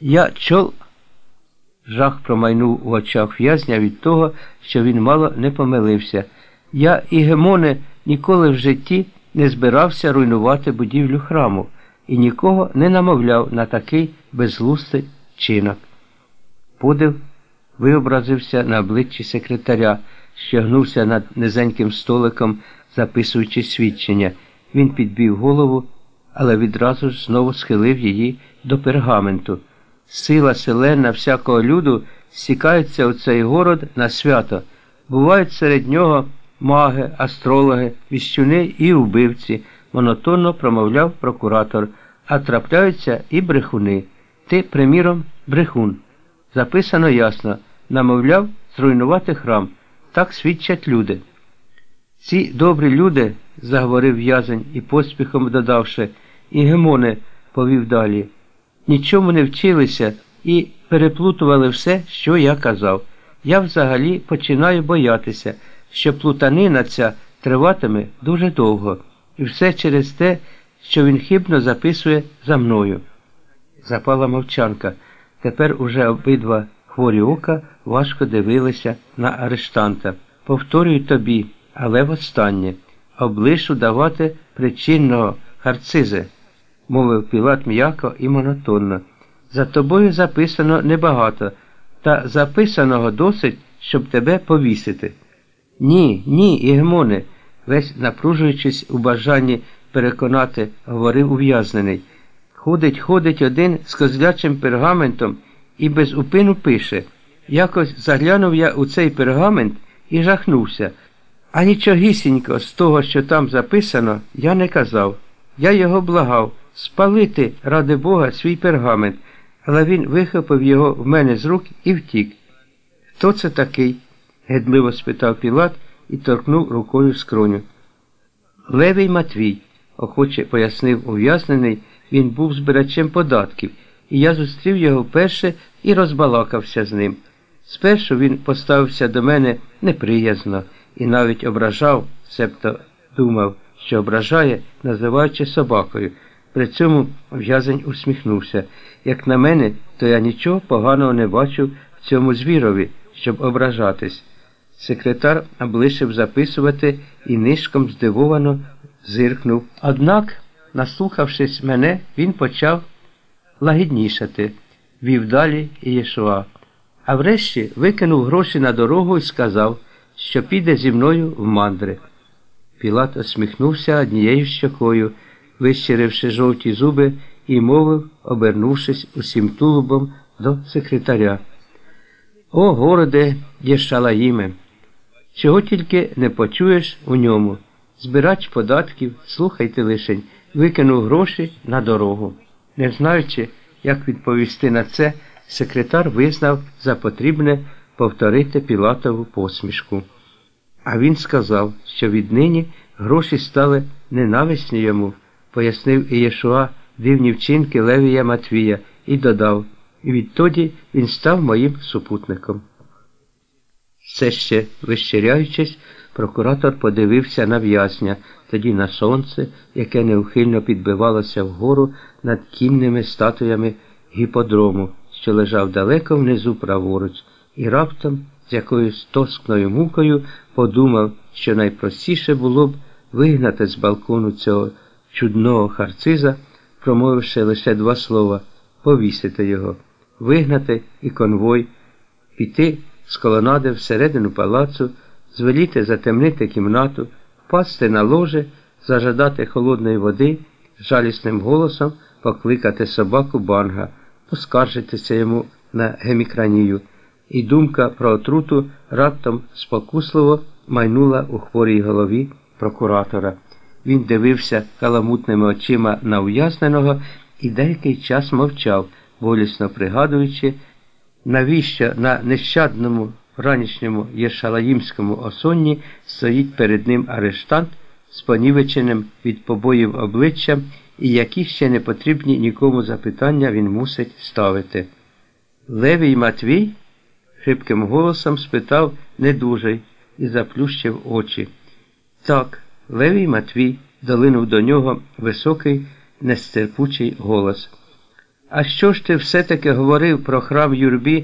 Я чол. Жах промайнув у очах в'язня від того, що він мало не помилився. Я, Ігемоне, ніколи в житті не збирався руйнувати будівлю храму і нікого не намовляв на такий безглустий чинок. Подив виобразився на обличчі секретаря, що гнувся над низеньким столиком, записуючи свідчення. Він підбив голову, але відразу ж знову схилив її до пергаменту. Сила селена всякого люду стікається у цей город на свято. Бувають серед нього маги, астрологи, віщуни і вбивці, монотонно промовляв прокуратор, а трапляються і брехуни. Ти, приміром, брехун. Записано ясно, намовляв зруйнувати храм. Так свідчать люди. Ці добрі люди, заговорив в'язень і поспіхом додавши, і Гемоне повів далі. Нічому не вчилися і переплутували все, що я казав. Я взагалі починаю боятися, що плутанина ця триватиме дуже довго, і все через те, що він хибно записує за мною. Запала мовчанка. Тепер уже обидва хворі ока важко дивилися на арештанта. Повторюю тобі, але востаннє, облишу давати причинного харцизе, мовив Пілат м'яко і монотонно. За тобою записано небагато, та записаного досить, щоб тебе повісити. Ні, ні, Ігмоне, весь напружуючись у бажанні переконати, говорив ув'язнений. Ходить, ходить один з козлячим пергаментом і без упину пише. Якось заглянув я у цей пергамент і жахнувся. А нічогісінько з того, що там записано, я не казав. Я його благав спалити, ради Бога, свій пергамент, але він вихопив його в мене з рук і втік. Хто це такий? гидливо спитав Пілат і торкнув рукою скроню. Левий Матвій, охоче пояснив ув'язнений, він був збирачем податків, і я зустрів його вперше і розбалакався з ним. Спершу він поставився до мене неприязно і навіть ображав, себто думав, що ображає, називаючи собакою. При цьому в'язень усміхнувся. Як на мене, то я нічого поганого не бачив в цьому звірові, щоб ображатись. Секретар облишив записувати і нишком здивовано зиркнув. Однак, наслухавшись мене, він почав лагіднішати, вів далі і Єшуа. А врешті викинув гроші на дорогу і сказав, що піде зі мною в мандри. Пілат осміхнувся однією щокою, вищиривши жовті зуби, і мовив, обернувшись усім тулубом до секретаря. О, городе, Єшалаїме! Чого тільки не почуєш у ньому. Збирач податків, слухайте лишень, викинув гроші на дорогу. Не знаючи, як відповісти на це, секретар визнав за потрібне повторити Пілатову посмішку. А він сказав, що віднині гроші стали ненависні йому, пояснив Ієшуа дивні вчинки Левія Матвія і додав, і відтоді він став моїм супутником. Все ще вищиряючись, прокуратор подивився на в'язня, тоді на сонце, яке неухильно підбивалося вгору над кінними статуями гіподрому, що лежав далеко внизу праворуч, і раптом, з якоюсь тоскною мукою, подумав, що найпростіше було б вигнати з балкону цього чудного харциза, промовивши лише два слова повісити його, вигнати і конвой, піти з колонади всередину палацу, звеліти затемнити кімнату, впасти на ложе, зажадати холодної води, жалісним голосом покликати собаку банга, поскаржитися йому на гемікранію, і думка про отруту раптом спокусливо майнула у хворій голові прокуратора. Він дивився каламутними очима на ув'язненого і деякий час мовчав, болісно пригадуючи, навіщо на нещадному ранішньому Єшалаїмському осонні стоїть перед ним арештант з понівеченим від побоїв обличчям і які ще не потрібні нікому запитання він мусить ставити. Левій Матвій? Хрипким голосом спитав недужий і заплющив очі. Так, Левій Матвій долинув до нього високий, нестерпучий голос. А що ж ти все-таки говорив про храм юрбі